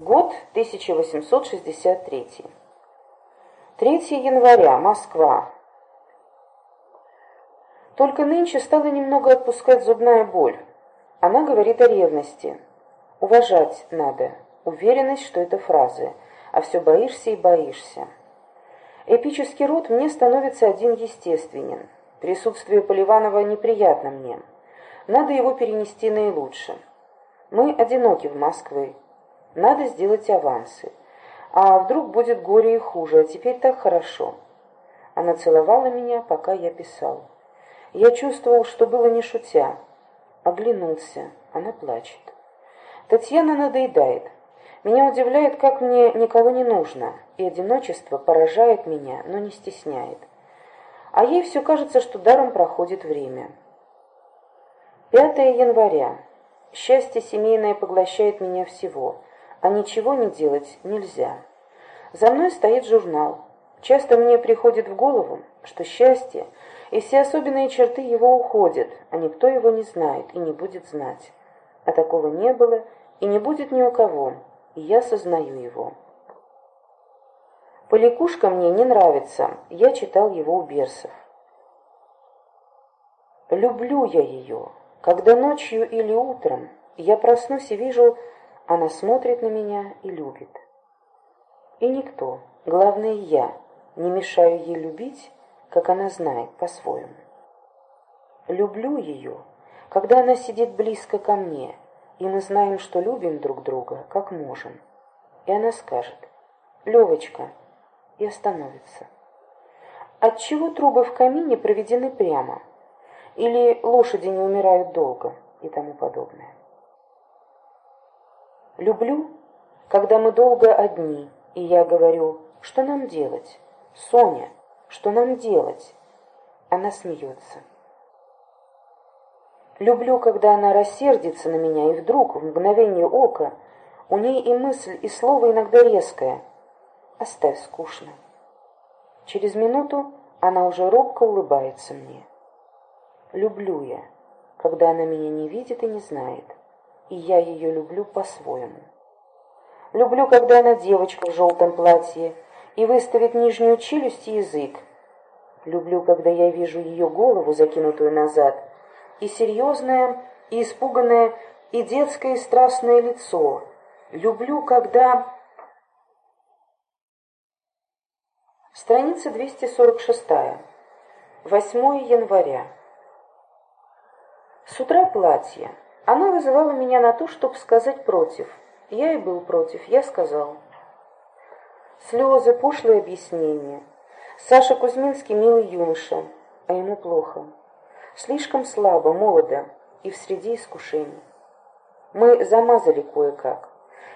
Год 1863. 3 января. Москва. Только нынче стала немного отпускать зубная боль. Она говорит о ревности. Уважать надо. Уверенность, что это фразы. А все боишься и боишься. Эпический род мне становится один естественен. Присутствие Поливанова неприятно мне. Надо его перенести наилучше. Мы одиноки в Москве. Надо сделать авансы. А вдруг будет горе и хуже, а теперь так хорошо. Она целовала меня, пока я писал. Я чувствовал, что было не шутя. Оглянулся. Она плачет. Татьяна надоедает. Меня удивляет, как мне никого не нужно, и одиночество поражает меня, но не стесняет. А ей все кажется, что даром проходит время. 5 января. Счастье семейное поглощает меня всего а ничего не делать нельзя. За мной стоит журнал. Часто мне приходит в голову, что счастье и все особенные черты его уходят, а никто его не знает и не будет знать. А такого не было и не будет ни у кого, и я сознаю его. Поликушка мне не нравится, я читал его у Берсов. Люблю я ее, когда ночью или утром я проснусь и вижу, она смотрит на меня и любит. И никто, главное я, не мешаю ей любить, как она знает по-своему. Люблю ее, когда она сидит близко ко мне, и мы знаем, что любим друг друга, как можем. И она скажет «Левочка» и остановится. Отчего трубы в камине проведены прямо? Или лошади не умирают долго и тому подобное? Люблю, когда мы долго одни, и я говорю, что нам делать? Соня, что нам делать? Она смеется. Люблю, когда она рассердится на меня, и вдруг, в мгновение ока, у ней и мысль, и слово иногда резкое. Оставь скучно. Через минуту она уже робко улыбается мне. Люблю я, когда она меня не видит и не знает и я ее люблю по-своему. Люблю, когда она девочка в желтом платье и выставит нижнюю челюсть и язык. Люблю, когда я вижу ее голову, закинутую назад, и серьезное, и испуганное, и детское, и страстное лицо. Люблю, когда... Страница 246. 8 января. С утра платье. Она вызывала меня на то, чтобы сказать против. Я и был против, я сказал. Слезы, пошлые объяснения. Саша Кузьминский милый юноша, а ему плохо. Слишком слабо, молодо и в среде искушений. Мы замазали кое-как.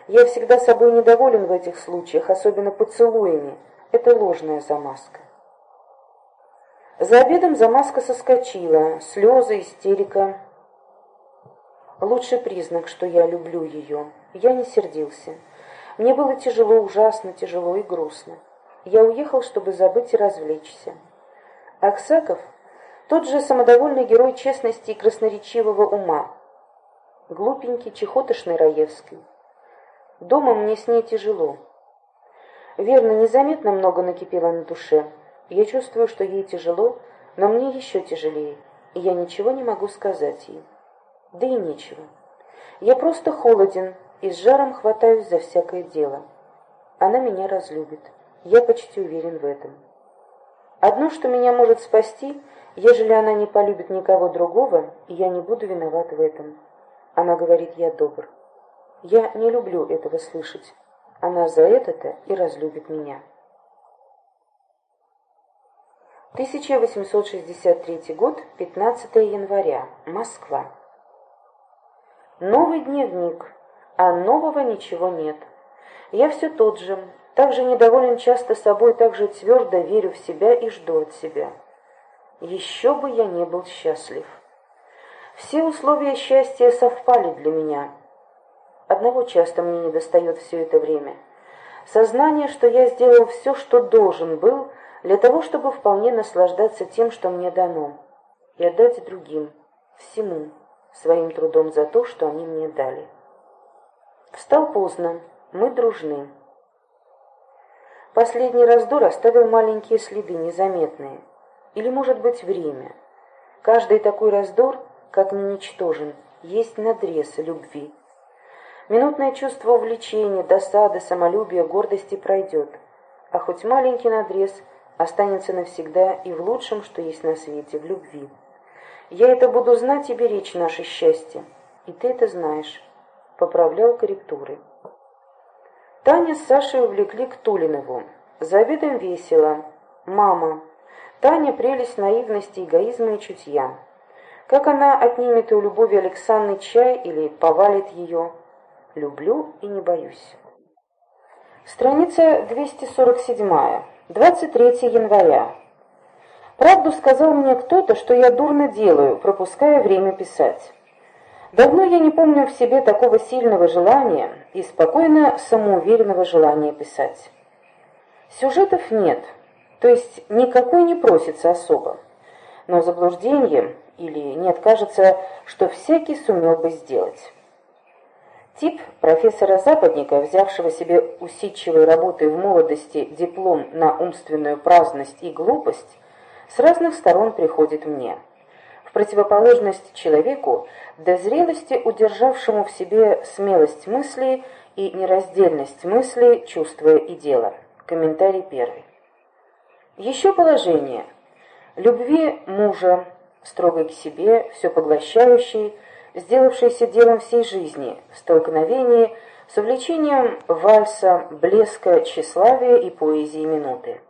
Я всегда собой недоволен в этих случаях, особенно поцелуями. Это ложная замазка. За обедом замазка соскочила, слезы, истерика, Лучший признак, что я люблю ее. Я не сердился. Мне было тяжело, ужасно тяжело и грустно. Я уехал, чтобы забыть и развлечься. Аксаков — тот же самодовольный герой честности и красноречивого ума. Глупенький, чехотошный Раевский. Дома мне с ней тяжело. Верно, незаметно много накипело на душе. Я чувствую, что ей тяжело, но мне еще тяжелее, и я ничего не могу сказать ей. Да и нечего. Я просто холоден и с жаром хватаюсь за всякое дело. Она меня разлюбит. Я почти уверен в этом. Одно, что меня может спасти, ежели она не полюбит никого другого, я не буду виноват в этом. Она говорит, я добр. Я не люблю этого слышать. Она за это-то и разлюбит меня. 1863 год, 15 января, Москва. Новый дневник, а нового ничего нет. Я все тот же, так же недоволен часто собой, так же твердо верю в себя и жду от себя. Еще бы я не был счастлив. Все условия счастья совпали для меня. Одного часто мне не достает все это время. Сознание, что я сделал все, что должен был, для того, чтобы вполне наслаждаться тем, что мне дано, и отдать другим, всему своим трудом за то, что они мне дали. Встал поздно, Мы дружны. Последний раздор оставил маленькие следы, незаметные. Или, может быть, время. Каждый такой раздор, как ни ничтожен, есть надрез любви. Минутное чувство увлечения, досады, самолюбия, гордости пройдет, а хоть маленький надрез останется навсегда и в лучшем, что есть на свете, в любви. Я это буду знать и беречь наше счастье, и ты это знаешь. Поправлял корректуры. Таня с Сашей увлекли к Тулинову. За обедом весело. Мама. Таня прелесть наивности, эгоизма и чутья. Как она отнимет у Любови Александры чай или повалит ее? Люблю и не боюсь. Страница 247. 23 января. Правду сказал мне кто-то, что я дурно делаю, пропуская время писать. Давно я не помню в себе такого сильного желания и спокойно самоуверенного желания писать. Сюжетов нет, то есть никакой не просится особо. Но заблуждением или нет, кажется, что всякий сумел бы сделать. Тип профессора-западника, взявшего себе усидчивой работой в молодости диплом на умственную праздность и глупость, с разных сторон приходит мне. В противоположность человеку, до зрелости удержавшему в себе смелость мысли и нераздельность мысли, чувства и дела. Комментарий первый. Еще положение. Любви мужа, строгой к себе, все поглощающей, сделавшейся делом всей жизни, в столкновении с увлечением вальса, блеска, тщеславия и поэзии минуты.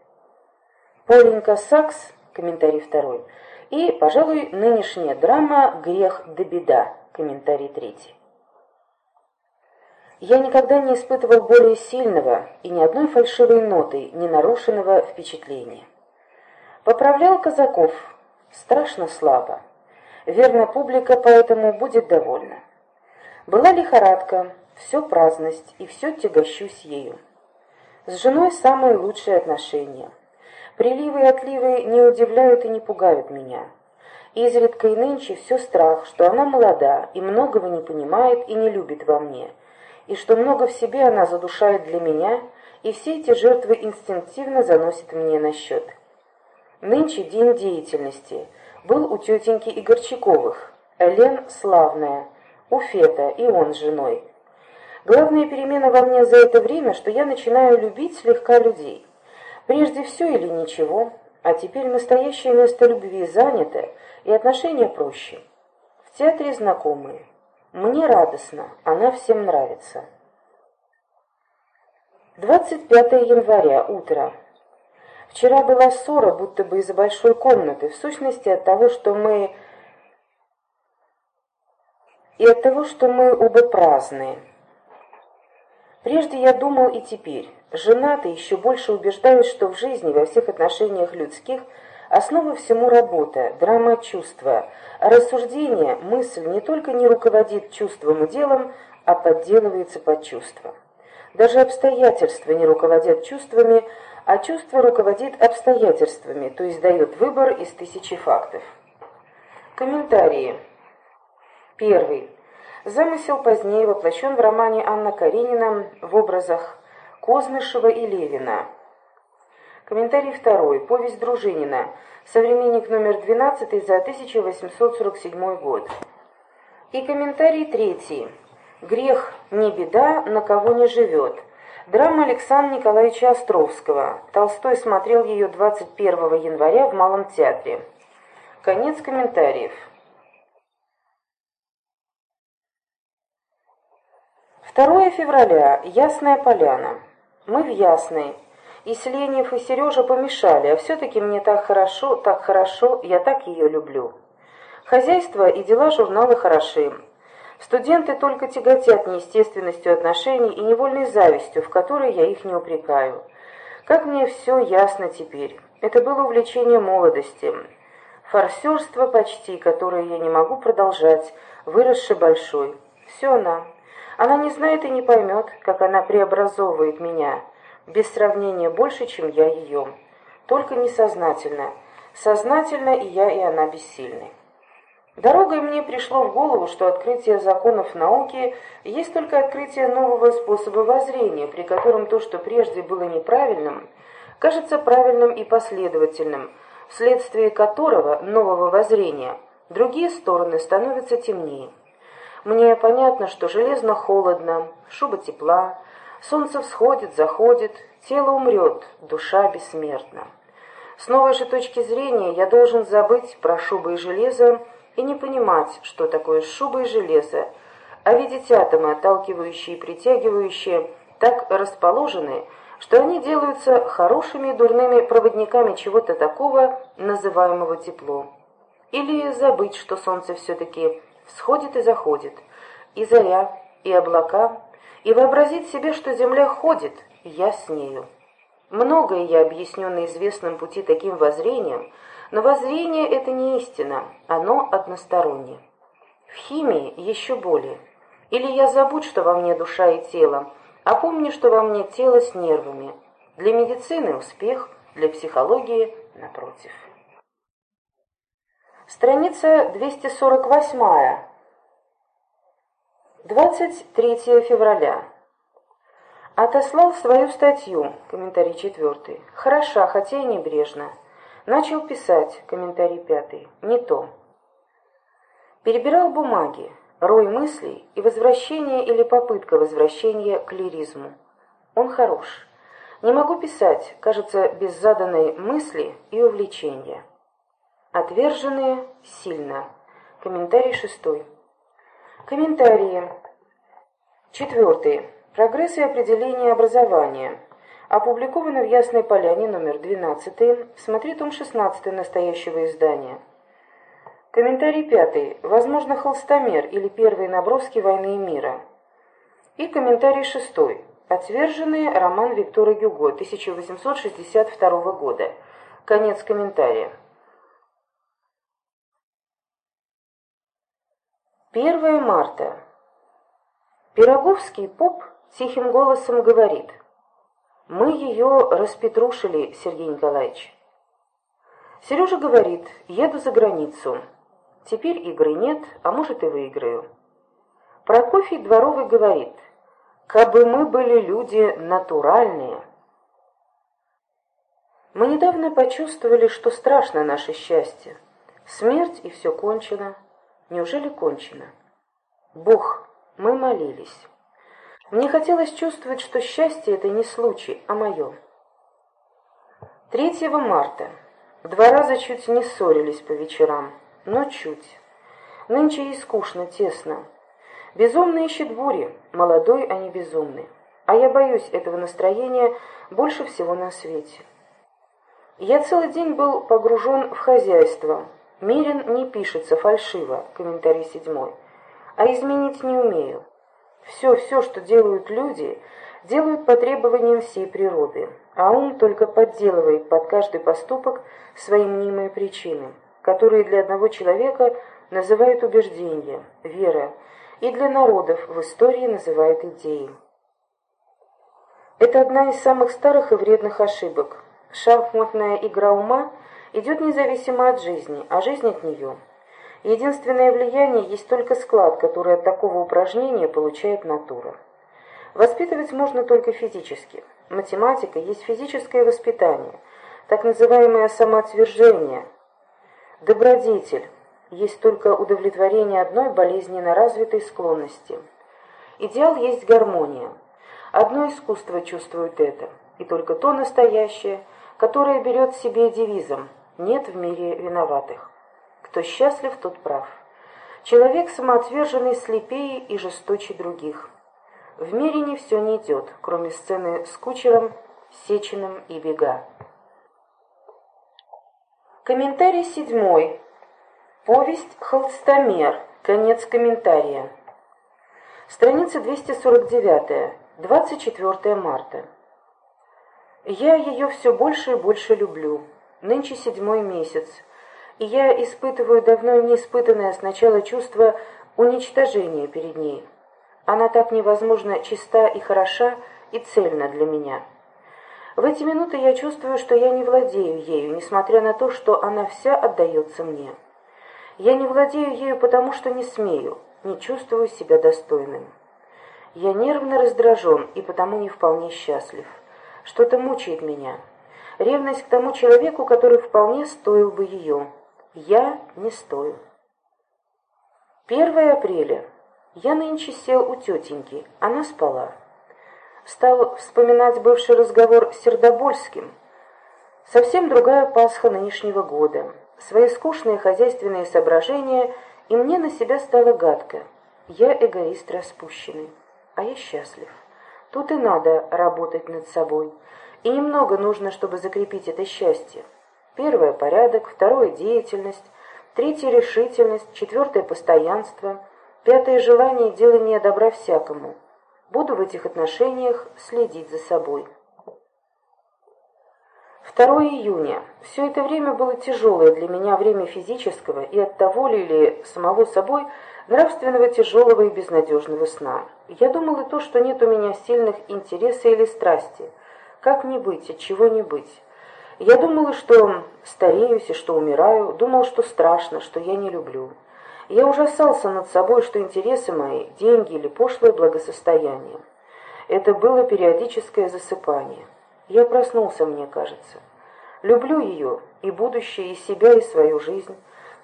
Поленька Сакс, комментарий второй, и, пожалуй, нынешняя драма «Грех да беда», комментарий третий. Я никогда не испытывал более сильного и ни одной фальшивой ноты, не нарушенного впечатления. Поправлял Казаков страшно слабо. Верно, публика поэтому будет довольна. Была лихорадка, все праздность, и все тягощусь ею. С женой самые лучшие отношения. Приливы и отливы не удивляют и не пугают меня. Изредка и нынче все страх, что она молода и многого не понимает и не любит во мне, и что много в себе она задушает для меня, и все эти жертвы инстинктивно заносит мне на счет. Нынче день деятельности – был у тетеньки Игорчаковых, Элен Славная, у Фета и он с женой. Главная перемена во мне за это время, что я начинаю любить слегка людей. Прежде все или ничего, а теперь настоящее место любви занято, и отношения проще. В театре знакомые. Мне радостно, она всем нравится. 25 января, утро. Вчера была ссора, будто бы из-за большой комнаты, в сущности от того, что мы... И от того, что мы оба праздные. Прежде я думал и теперь. Женатый еще больше убеждаюсь, что в жизни, во всех отношениях людских, основа всему работа, драма чувства, а рассуждение, мысль не только не руководит чувством и делом, а подделывается под чувство. Даже обстоятельства не руководят чувствами, а чувство руководит обстоятельствами, то есть дает выбор из тысячи фактов. Комментарии. Первый. Замысел позднее воплощен в романе Анна Каренина в образах Кознышева и Левина. Комментарий второй. Повесть Дружинина. Современник номер 12 за 1847 год. И комментарий третий. Грех не беда, на кого не живет. Драма Александра Николаевича Островского. Толстой смотрел ее 21 января в Малом театре. Конец комментариев. 2 февраля. Ясная поляна. Мы в Ясной. И Селенев, и Сережа помешали, а все-таки мне так хорошо, так хорошо, я так ее люблю. Хозяйство и дела журнала хороши. Студенты только тяготят неестественностью отношений и невольной завистью, в которой я их не упрекаю. Как мне все ясно теперь. Это было увлечение молодости. Форсерство почти, которое я не могу продолжать, выросший большой. Все она. Она не знает и не поймет, как она преобразовывает меня. Без сравнения больше, чем я ее. Только несознательно. Сознательно и я, и она бессильны. Дорогой мне пришло в голову, что открытие законов науки есть только открытие нового способа воззрения, при котором то, что прежде было неправильным, кажется правильным и последовательным, вследствие которого нового воззрения другие стороны становятся темнее. Мне понятно, что железно холодно, шуба тепла, солнце всходит, заходит, тело умрет, душа бессмертна. С новой же точки зрения я должен забыть про шубы и железо, и не понимать, что такое шуба и железо, а видеть атомы, отталкивающие и притягивающие, так расположены, что они делаются хорошими и дурными проводниками чего-то такого, называемого тепло. Или забыть, что солнце все-таки всходит и заходит, и заря, и облака, и вообразить себе, что земля ходит, я с нею. Многое я объясню на известном пути таким воззрением, но воззрение это не истина, оно одностороннее. В химии еще более. Или я забудь, что во мне душа и тело, а помню, что во мне тело с нервами. Для медицины успех, для психологии напротив. Страница 248. 23 февраля. Отослал свою статью, комментарий четвертый. Хороша, хотя и небрежно. Начал писать, комментарий пятый, не то. Перебирал бумаги, рой мыслей и возвращение или попытка возвращения к лиризму. Он хорош. Не могу писать, кажется, без заданной мысли и увлечения. Отверженные сильно. Комментарий шестой. Комментарии. Четвертый. Прогресс и определение образования. Опубликовано в Ясной Поляне, номер 12, смотри том 16 настоящего издания. Комментарий пятый. Возможно, холстомер или первые наброски войны и мира. И комментарий шестой. Отверженный роман Виктора Гюго, 1862 года. Конец комментария. 1 марта. Пироговский поп тихим голосом говорит – мы ее распетрушили, Сергей Николаевич. Сережа говорит, еду за границу. Теперь игры нет, а может и выиграю. Прокофий Дворовый говорит, кабы мы были люди натуральные. Мы недавно почувствовали, что страшно наше счастье. Смерть и все кончено. Неужели кончено? Бог, мы молились. Мне хотелось чувствовать, что счастье — это не случай, а мое. 3 марта. Два раза чуть не ссорились по вечерам, но чуть. Нынче ей скучно, тесно. Безумный ищет бури, молодой, а не безумный. А я боюсь этого настроения больше всего на свете. Я целый день был погружен в хозяйство. Мирен не пишется фальшиво, комментарий седьмой. А изменить не умею. Все, все, что делают люди, делают по требованиям всей природы, а ум только подделывает под каждый поступок свои мнимые причины, которые для одного человека называют убеждения, вера, и для народов в истории называют идеей. Это одна из самых старых и вредных ошибок. Шахматная игра ума идет независимо от жизни, а жизнь от нее – Единственное влияние есть только склад, который от такого упражнения получает натура. Воспитывать можно только физически. Математика есть физическое воспитание, так называемое самоотвержение. Добродетель есть только удовлетворение одной болезненно развитой склонности. Идеал есть гармония. Одно искусство чувствует это, и только то настоящее, которое берет себе девизом «нет в мире виноватых». Кто счастлив, тот прав. Человек самоотверженный слепее и жесточе других. В мире не все не идет, кроме сцены с кучером, Сечиным и Бега. Комментарий седьмой. Повесть «Холстомер». Конец комментария. Страница 249. 24 марта. Я ее все больше и больше люблю. Нынче седьмой месяц и я испытываю давно не испытанное сначала чувство уничтожения перед ней. Она так невозможно чиста и хороша и цельна для меня. В эти минуты я чувствую, что я не владею ею, несмотря на то, что она вся отдается мне. Я не владею ею потому, что не смею, не чувствую себя достойным. Я нервно раздражен и потому не вполне счастлив. Что-то мучает меня. Ревность к тому человеку, который вполне стоил бы ее. Я не стою. 1 апреля. Я нынче сел у тетеньки, она спала. Стал вспоминать бывший разговор с Сердобольским. Совсем другая Пасха нынешнего года. Свои скучные хозяйственные соображения, и мне на себя стало гадко. Я эгоист распущенный, а я счастлив. Тут и надо работать над собой. И немного нужно, чтобы закрепить это счастье. Первое – порядок, второе – деятельность, третье – решительность, четвертое – постоянство, пятое – желание делания добра всякому. Буду в этих отношениях следить за собой. 2 июня. Все это время было тяжелое для меня время физического и от того ли или самого собой нравственного тяжелого и безнадежного сна. Я думал и то, что нет у меня сильных интересов или страсти. Как не быть, от чего не быть. Я думала, что стареюсь и что умираю, думал, что страшно, что я не люблю. Я ужасался над собой, что интересы мои – деньги или пошлое благосостояние. Это было периодическое засыпание. Я проснулся, мне кажется. Люблю ее, и будущее, и себя, и свою жизнь.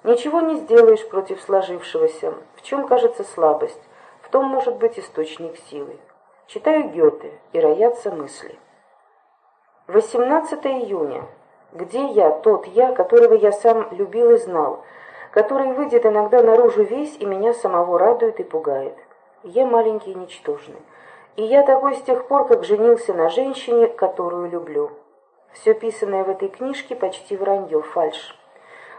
Ничего не сделаешь против сложившегося. В чем кажется слабость, в том может быть источник силы. Читаю Гёте, и роятся мысли. 18 июня. Где я, тот я, которого я сам любил и знал, который выйдет иногда наружу весь и меня самого радует и пугает. Я маленький и ничтожный. И я такой с тех пор, как женился на женщине, которую люблю. Все писанное в этой книжке почти вранье, фальшь.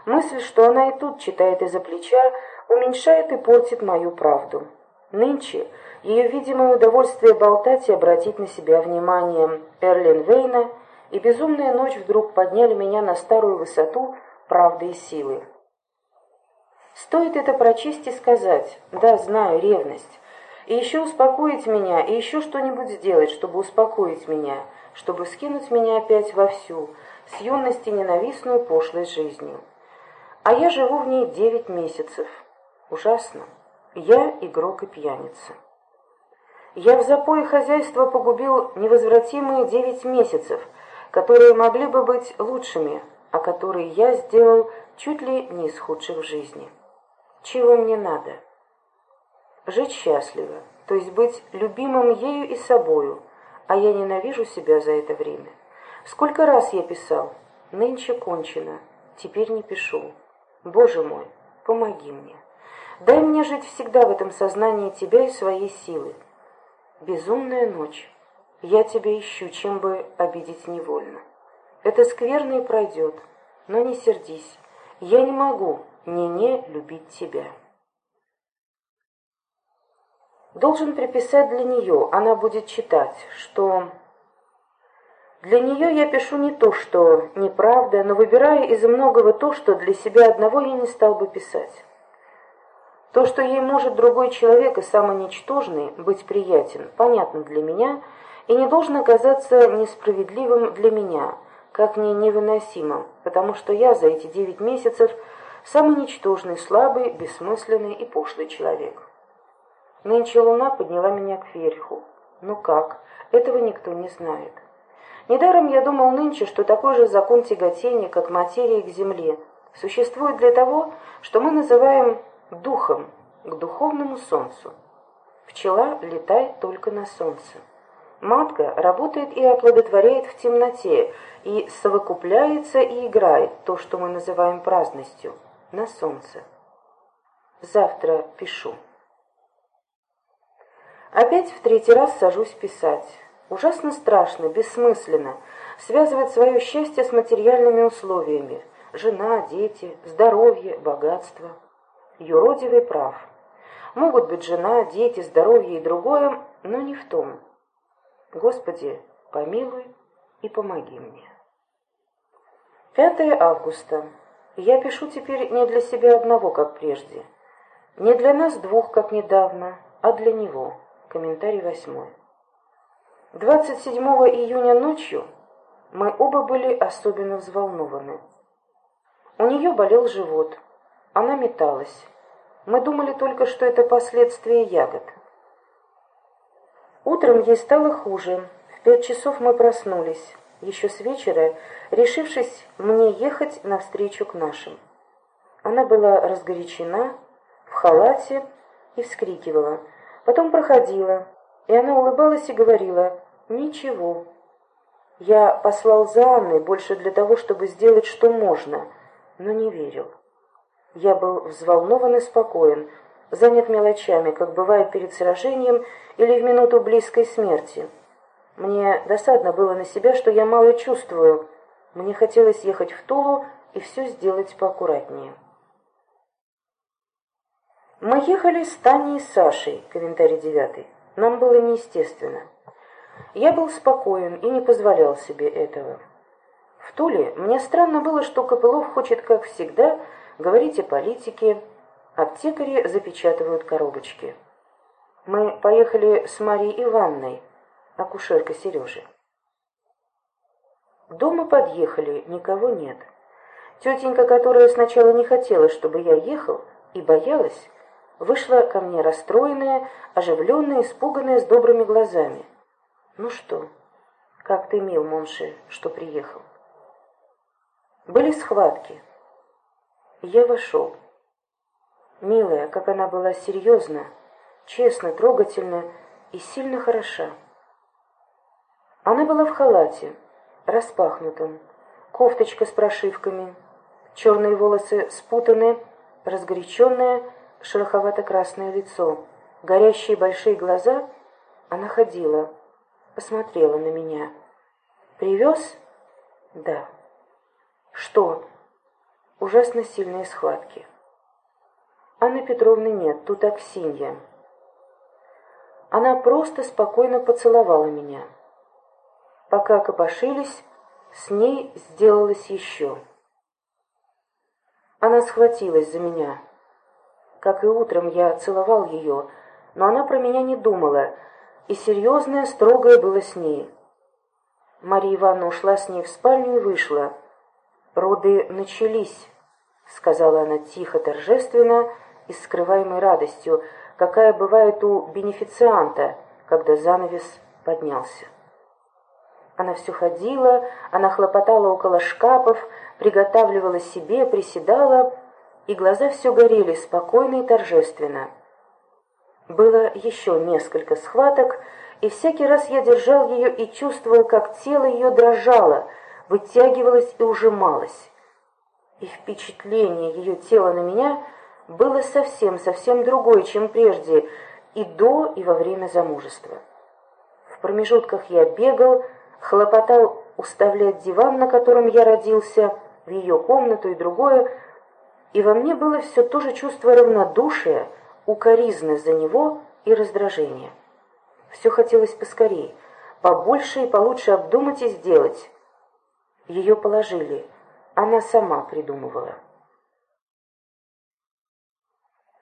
Мысль, что она и тут читает из-за плеча, уменьшает и портит мою правду. Нынче ее видимое удовольствие болтать и обратить на себя внимание Эрлин Вейна и безумная ночь вдруг подняли меня на старую высоту правды и силы. Стоит это прочесть и сказать, да, знаю, ревность, и еще успокоить меня, и еще что-нибудь сделать, чтобы успокоить меня, чтобы скинуть меня опять вовсю, с юности ненавистную пошлой жизнью. А я живу в ней девять месяцев. Ужасно. Я игрок и пьяница. Я в запое хозяйства погубил невозвратимые девять месяцев, которые могли бы быть лучшими, а которые я сделал чуть ли не из худших в жизни. Чего мне надо? Жить счастливо, то есть быть любимым ею и собою, а я ненавижу себя за это время. Сколько раз я писал, нынче кончено, теперь не пишу. Боже мой, помоги мне. Дай мне жить всегда в этом сознании Тебя и своей силы. Безумная ночь. Я тебя ищу, чем бы обидеть невольно. Это скверно и пройдет, но не сердись. Я не могу не-не любить тебя. Должен приписать для нее, она будет читать, что... Для нее я пишу не то, что неправда, но выбираю из многого то, что для себя одного я не стал бы писать. То, что ей может другой человек и самый ничтожный быть приятен, понятно для меня и не должно казаться несправедливым для меня, как не невыносимым, потому что я за эти девять месяцев самый ничтожный, слабый, бессмысленный и пошлый человек. Нынче луна подняла меня к верху. Ну как? Этого никто не знает. Недаром я думал нынче, что такой же закон тяготения, как материя к земле, существует для того, что мы называем духом, к духовному солнцу. Пчела летает только на солнце. Матка работает и оплодотворяет в темноте, и совокупляется и играет, то, что мы называем праздностью, на солнце. Завтра пишу. Опять в третий раз сажусь писать. Ужасно страшно, бессмысленно связывать свое счастье с материальными условиями. Жена, дети, здоровье, богатство – юродивый прав. Могут быть жена, дети, здоровье и другое, но не в том. Господи, помилуй и помоги мне. 5 августа. Я пишу теперь не для себя одного, как прежде. Не для нас двух, как недавно, а для него. Комментарий восьмой. 27 июня ночью мы оба были особенно взволнованы. У нее болел живот. Она металась. Мы думали только, что это последствия ягод. Утром ей стало хуже. В пять часов мы проснулись, еще с вечера, решившись мне ехать навстречу к нашим. Она была разгорячена, в халате и вскрикивала. Потом проходила, и она улыбалась и говорила «Ничего». Я послал за Анной больше для того, чтобы сделать, что можно, но не верил. Я был взволнован и спокоен, занят мелочами, как бывает перед сражением или в минуту близкой смерти. Мне досадно было на себя, что я мало чувствую. Мне хотелось ехать в Тулу и все сделать поаккуратнее. Мы ехали с Таней и Сашей, комментарий девятый. Нам было неестественно. Я был спокоен и не позволял себе этого. В Туле мне странно было, что Копылов хочет, как всегда, говорить о политике, аптекари запечатывают коробочки. Мы поехали с Марией Ивановной, акушеркой Сережи. Дома подъехали, никого нет. Тетенька, которая сначала не хотела, чтобы я ехал, и боялась, вышла ко мне расстроенная, оживленная, испуганная, с добрыми глазами. «Ну что, как ты мил, Монши, что приехал?» Были схватки. Я вошел. Милая, как она была серьезна, честно, трогательна и сильно хороша. Она была в халате, распахнутом, кофточка с прошивками, черные волосы спутаны, разгоряченное, шероховато-красное лицо, горящие большие глаза. Она ходила, посмотрела на меня. «Привез?» «Да». «Что?» «Ужасно сильные схватки». Анны Петровны нет, тут Аксинья. Она просто спокойно поцеловала меня. Пока копошились, с ней сделалось еще. Она схватилась за меня. Как и утром я целовал ее, но она про меня не думала, и серьезное, строгое было с ней. Мария Ивановна ушла с ней в спальню и вышла. «Роды начались», — сказала она тихо, торжественно, — и скрываемой радостью, какая бывает у бенефицианта, когда занавес поднялся. Она все ходила, она хлопотала около шкафов, приготавливала себе, приседала, и глаза все горели спокойно и торжественно. Было еще несколько схваток, и всякий раз я держал ее и чувствовал, как тело ее дрожало, вытягивалось и ужималось. И впечатление ее тела на меня — было совсем-совсем другое, чем прежде, и до, и во время замужества. В промежутках я бегал, хлопотал уставлять диван, на котором я родился, в ее комнату и другое, и во мне было все то же чувство равнодушия, укоризны за него и раздражения. Все хотелось поскорее, побольше и получше обдумать и сделать. Ее положили, она сама придумывала.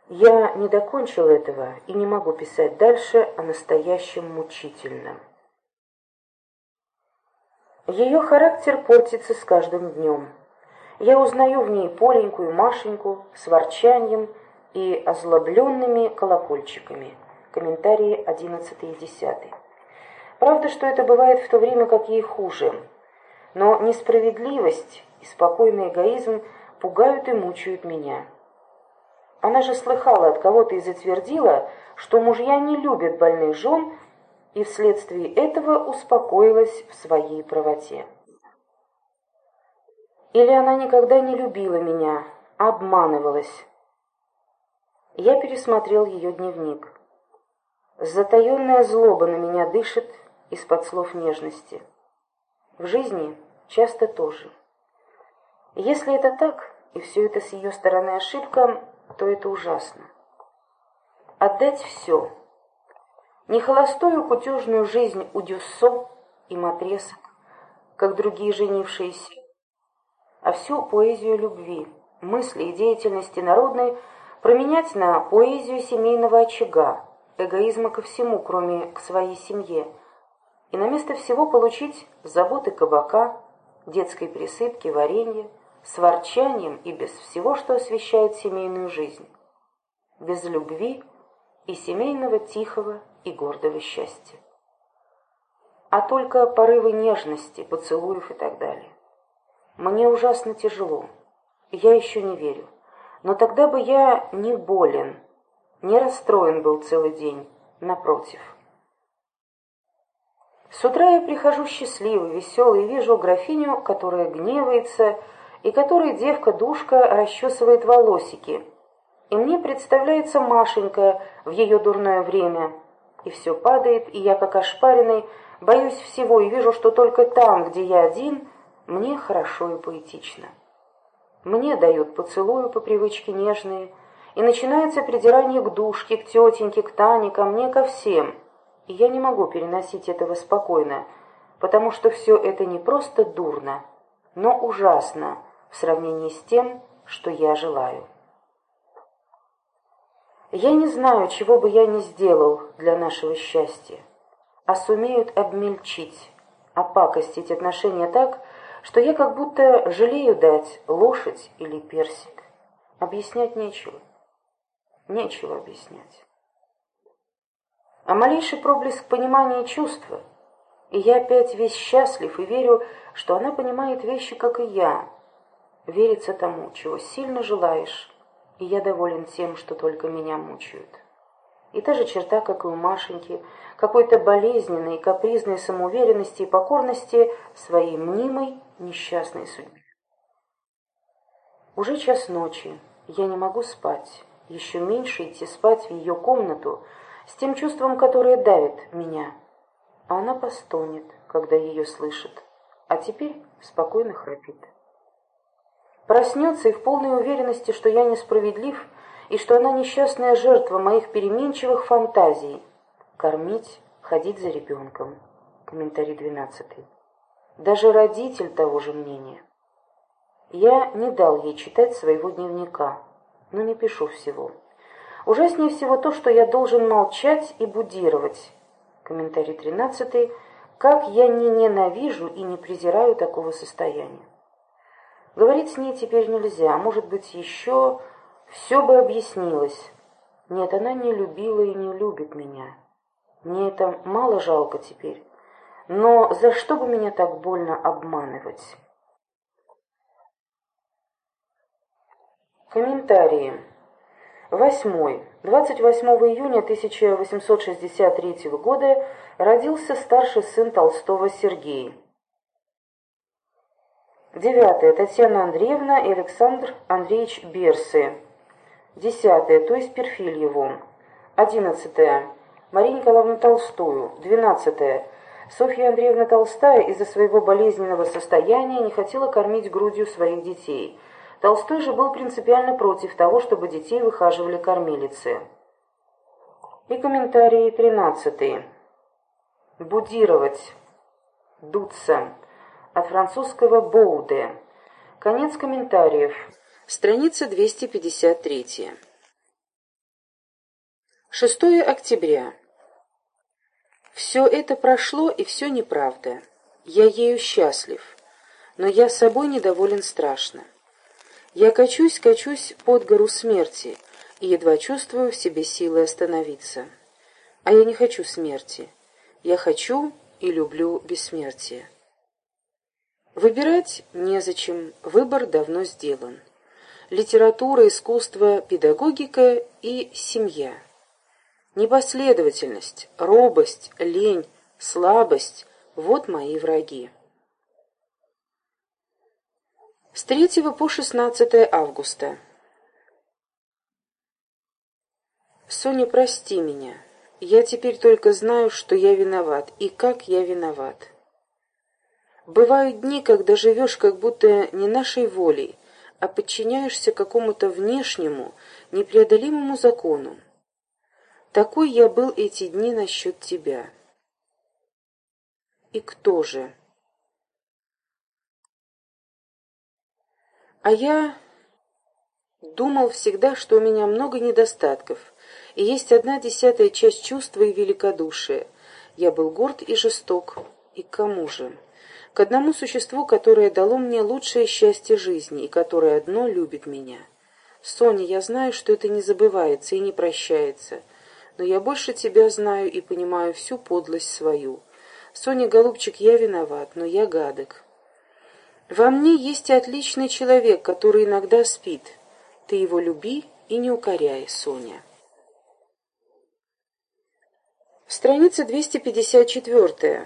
Я не докончил этого и не могу писать дальше о настоящем мучительном. Ее характер портится с каждым днем. Я узнаю в ней Поленькую Машеньку с ворчанием и озлобленными колокольчиками. Комментарии 11 и 10. Правда, что это бывает в то время, как ей хуже. Но несправедливость и спокойный эгоизм пугают и мучают меня. Она же слыхала от кого-то и затвердила, что мужья не любят больных жен, и вследствие этого успокоилась в своей правоте. Или она никогда не любила меня, а обманывалась. Я пересмотрел ее дневник. Затаенная злоба на меня дышит из-под слов нежности. В жизни часто тоже. Если это так, и все это с ее стороны ошибка, то это ужасно. Отдать все. Не холостую кутежную жизнь у Дюссо и матресок, как другие женившиеся, а всю поэзию любви, мысли и деятельности народной променять на поэзию семейного очага, эгоизма ко всему, кроме к своей семье, и на место всего получить заботы кабака, детской присыпки, варенье, с ворчанием и без всего, что освещает семейную жизнь, без любви и семейного тихого и гордого счастья. А только порывы нежности, поцелуев и так далее. Мне ужасно тяжело, я еще не верю, но тогда бы я не болен, не расстроен был целый день, напротив. С утра я прихожу счастливый, веселый, и вижу графиню, которая гневается, и которой девка-душка расчесывает волосики. И мне представляется Машенька в ее дурное время. И все падает, и я, как ошпаренный, боюсь всего и вижу, что только там, где я один, мне хорошо и поэтично. Мне дают поцелую по привычке нежные, и начинается придирание к душке, к тетеньке, к Тане, ко мне, ко всем. И я не могу переносить этого спокойно, потому что все это не просто дурно, но ужасно в сравнении с тем, что я желаю. Я не знаю, чего бы я ни сделал для нашего счастья, а сумеют обмельчить, опакостить отношения так, что я как будто жалею дать лошадь или персик. Объяснять нечего. Нечего объяснять. А малейший проблеск понимания и чувства, и я опять весь счастлив и верю, что она понимает вещи, как и я. Верится тому, чего сильно желаешь, и я доволен тем, что только меня мучают. И та же черта, как и у Машеньки, какой-то болезненной, капризной самоуверенности и покорности своей мнимой несчастной судьбе. Уже час ночи, я не могу спать, еще меньше идти спать в ее комнату с тем чувством, которое давит меня. Она постонет, когда ее слышит, а теперь спокойно храпит. Проснется и в полной уверенности, что я несправедлив, и что она несчастная жертва моих переменчивых фантазий. Кормить, ходить за ребенком. Комментарий двенадцатый. Даже родитель того же мнения. Я не дал ей читать своего дневника, но не пишу всего. Ужаснее всего то, что я должен молчать и будировать. Комментарий тринадцатый. Как я не ненавижу и не презираю такого состояния. Говорить с ней теперь нельзя, а может быть еще все бы объяснилось. Нет, она не любила и не любит меня. Мне это мало жалко теперь. Но за что бы меня так больно обманывать? Комментарии. Восьмой. 28 июня 1863 года родился старший сын Толстого Сергей. Девятое. Татьяна Андреевна и Александр Андреевич Берсы. Десятое. То есть Перфильеву. Одиннадцатое. Мария Николаевна Толстую. Двенадцатое. Софья Андреевна Толстая из-за своего болезненного состояния не хотела кормить грудью своих детей. Толстой же был принципиально против того, чтобы детей выхаживали кормилицы. И комментарии тринадцатый. Будировать. Дуться. От французского «боуде». Конец комментариев. Страница 253. 6 октября. Все это прошло, и все неправда. Я ею счастлив, но я собой недоволен страшно. Я качусь, качусь под гору смерти, и едва чувствую в себе силы остановиться. А я не хочу смерти. Я хочу и люблю бессмертие. Выбирать незачем, выбор давно сделан. Литература, искусство, педагогика и семья – Непоследовательность, робость, лень, слабость — вот мои враги. С 3 по 16 августа. Соня, прости меня. Я теперь только знаю, что я виноват, и как я виноват. Бывают дни, когда живешь как будто не нашей волей, а подчиняешься какому-то внешнему, непреодолимому закону. Такой я был эти дни насчет тебя. И кто же? А я думал всегда, что у меня много недостатков, и есть одна десятая часть чувства и великодушия. Я был горд и жесток, И к кому же? К одному существу, которое дало мне лучшее счастье жизни и которое одно любит меня. Соня, я знаю, что это не забывается и не прощается, но я больше тебя знаю и понимаю всю подлость свою. Соня, голубчик, я виноват, но я гадок. Во мне есть отличный человек, который иногда спит. Ты его люби и не укоряй, Соня. Страница 254.